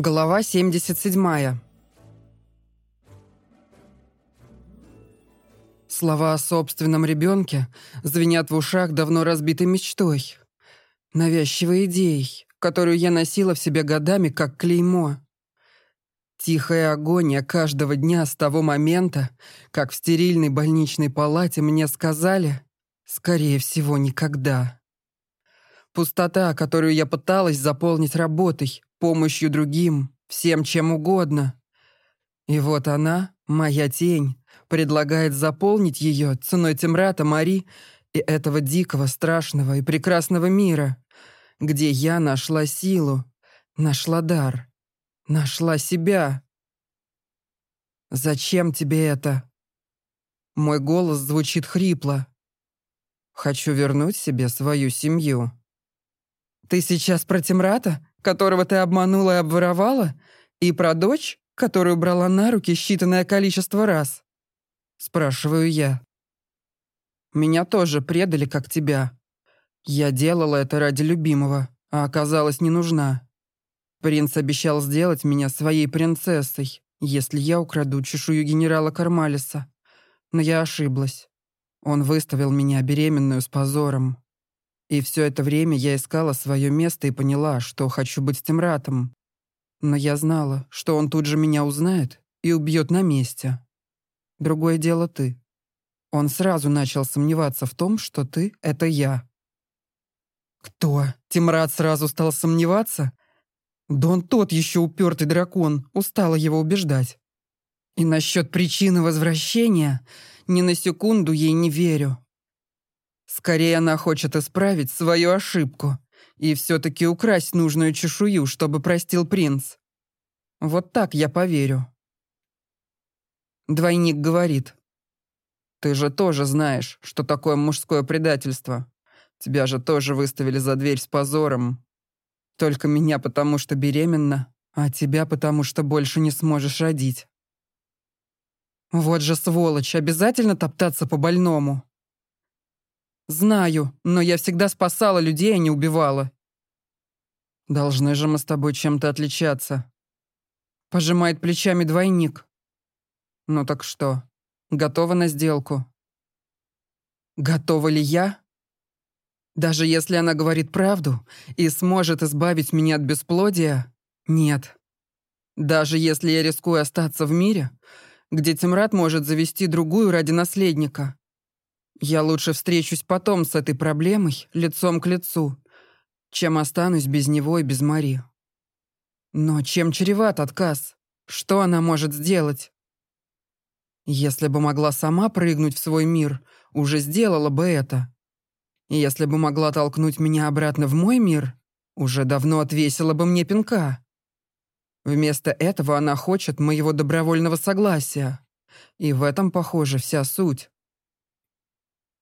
Глава 77. Слова о собственном ребенке звенят в ушах давно разбитой мечтой. Навязчивой идеей, которую я носила в себе годами как клеймо. Тихая агония каждого дня с того момента, как в стерильной больничной палате мне сказали «скорее всего, никогда». Пустота, которую я пыталась заполнить работой, помощью другим, всем чем угодно. И вот она, моя тень, предлагает заполнить ее ценой Темрата, Мари и этого дикого, страшного и прекрасного мира, где я нашла силу, нашла дар, нашла себя. «Зачем тебе это?» Мой голос звучит хрипло. «Хочу вернуть себе свою семью». «Ты сейчас про Темрата?» которого ты обманула и обворовала, и про дочь, которую брала на руки считанное количество раз? Спрашиваю я. Меня тоже предали, как тебя. Я делала это ради любимого, а оказалась не нужна. Принц обещал сделать меня своей принцессой, если я украду чешую генерала Кармалиса. Но я ошиблась. Он выставил меня беременную с позором. И все это время я искала свое место и поняла, что хочу быть с Темратом. Но я знала, что он тут же меня узнает и убьет на месте. Другое дело ты. Он сразу начал сомневаться в том, что ты — это я. Кто? Тимрад сразу стал сомневаться? Да он тот еще упертый дракон, устала его убеждать. И насчет причины возвращения ни на секунду ей не верю. Скорее она хочет исправить свою ошибку и все-таки украсть нужную чешую, чтобы простил принц. Вот так я поверю. Двойник говорит. Ты же тоже знаешь, что такое мужское предательство. Тебя же тоже выставили за дверь с позором. Только меня потому, что беременна, а тебя потому, что больше не сможешь родить. Вот же сволочь, обязательно топтаться по больному. «Знаю, но я всегда спасала людей, а не убивала». «Должны же мы с тобой чем-то отличаться». Пожимает плечами двойник. «Ну так что, готова на сделку?» «Готова ли я?» Даже если она говорит правду и сможет избавить меня от бесплодия, нет. Даже если я рискую остаться в мире, где Тимрад может завести другую ради наследника, я лучше встречусь потом с этой проблемой лицом к лицу, чем останусь без него и без Мари. Но чем чреват отказ? Что она может сделать? Если бы могла сама прыгнуть в свой мир, уже сделала бы это. Если бы могла толкнуть меня обратно в мой мир, уже давно отвесила бы мне пинка. Вместо этого она хочет моего добровольного согласия. И в этом, похоже, вся суть.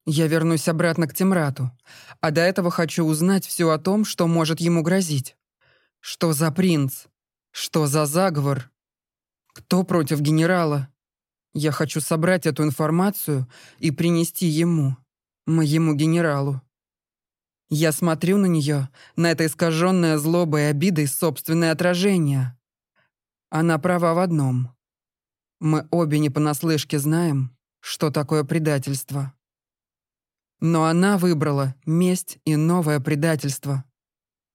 Я вернусь обратно к Темрату, а до этого хочу узнать все о том, что может ему грозить. Что за принц? Что за заговор? Кто против генерала? Я хочу собрать эту информацию и принести ему, моему генералу. Я смотрю на нее, на это искаженное злобой и обидой собственное отражение. Она права в одном. Мы обе не понаслышке знаем, что такое предательство. Но она выбрала месть и новое предательство.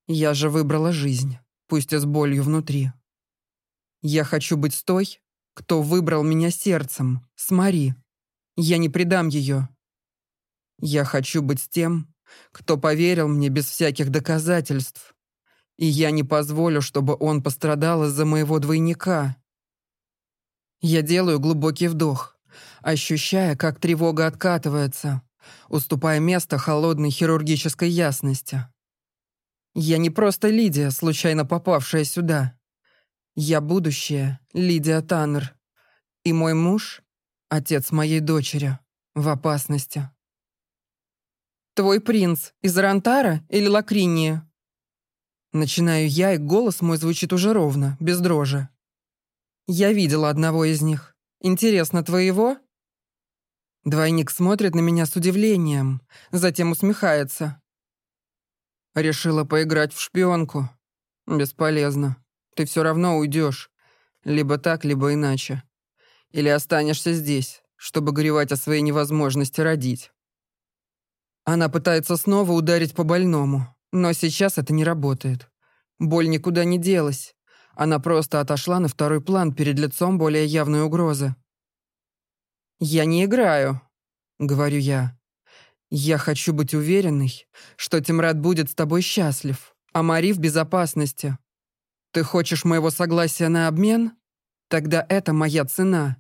Я же выбрала жизнь, пусть и с болью внутри. Я хочу быть той, кто выбрал меня сердцем, с Мари. Я не предам ее. Я хочу быть тем, кто поверил мне без всяких доказательств. И я не позволю, чтобы он пострадал из-за моего двойника. Я делаю глубокий вдох, ощущая, как тревога откатывается уступая место холодной хирургической ясности. Я не просто Лидия, случайно попавшая сюда. Я будущее, Лидия Таннер. И мой муж, отец моей дочери, в опасности. «Твой принц из Рантара или Лакринии?» Начинаю я, и голос мой звучит уже ровно, без дрожи. «Я видела одного из них. Интересно, твоего?» Двойник смотрит на меня с удивлением, затем усмехается. Решила поиграть в шпионку. Бесполезно. ты все равно уйдешь. Либо так, либо иначе. Или останешься здесь, чтобы горевать о своей невозможности родить. Она пытается снова ударить по больному, но сейчас это не работает. Боль никуда не делась. Она просто отошла на второй план перед лицом более явной угрозы. «Я не играю», — говорю я. «Я хочу быть уверенной, что Тимрад будет с тобой счастлив, а Мари в безопасности. Ты хочешь моего согласия на обмен? Тогда это моя цена.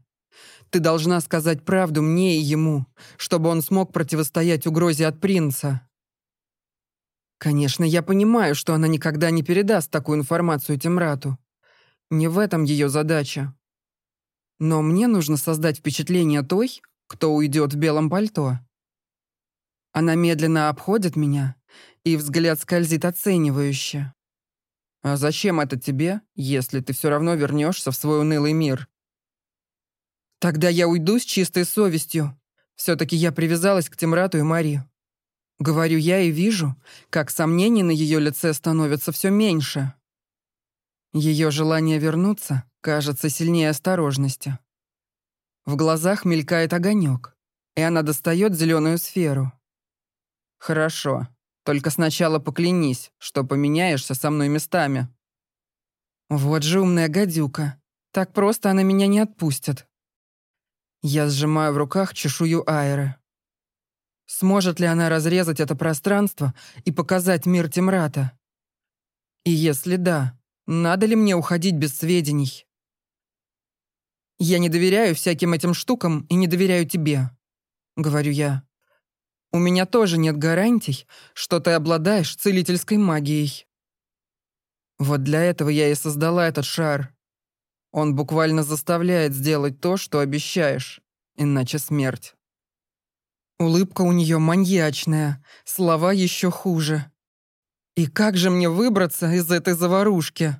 Ты должна сказать правду мне и ему, чтобы он смог противостоять угрозе от принца. Конечно, я понимаю, что она никогда не передаст такую информацию Тимрату. Не в этом ее задача. Но мне нужно создать впечатление той, кто уйдет в белом пальто. Она медленно обходит меня, и взгляд скользит оценивающе. «А зачем это тебе, если ты все равно вернешься в свой унылый мир?» Тогда я уйду с чистой совестью. Все-таки я привязалась к Тимрату и Мари. Говорю я и вижу, как сомнений на ее лице становится все меньше. Ее желание вернуться кажется сильнее осторожности. В глазах мелькает огонек, и она достает зеленую сферу. «Хорошо, только сначала поклянись, что поменяешься со мной местами». Вот же умная гадюка. Так просто она меня не отпустит. Я сжимаю в руках чешую Айры. Сможет ли она разрезать это пространство и показать мир Тимрата? И если да, надо ли мне уходить без сведений? Я не доверяю всяким этим штукам и не доверяю тебе, говорю я. У меня тоже нет гарантий, что ты обладаешь целительской магией. Вот для этого я и создала этот шар. Он буквально заставляет сделать то, что обещаешь, иначе смерть. Улыбка у нее маньячная, слова еще хуже. И как же мне выбраться из этой заварушки?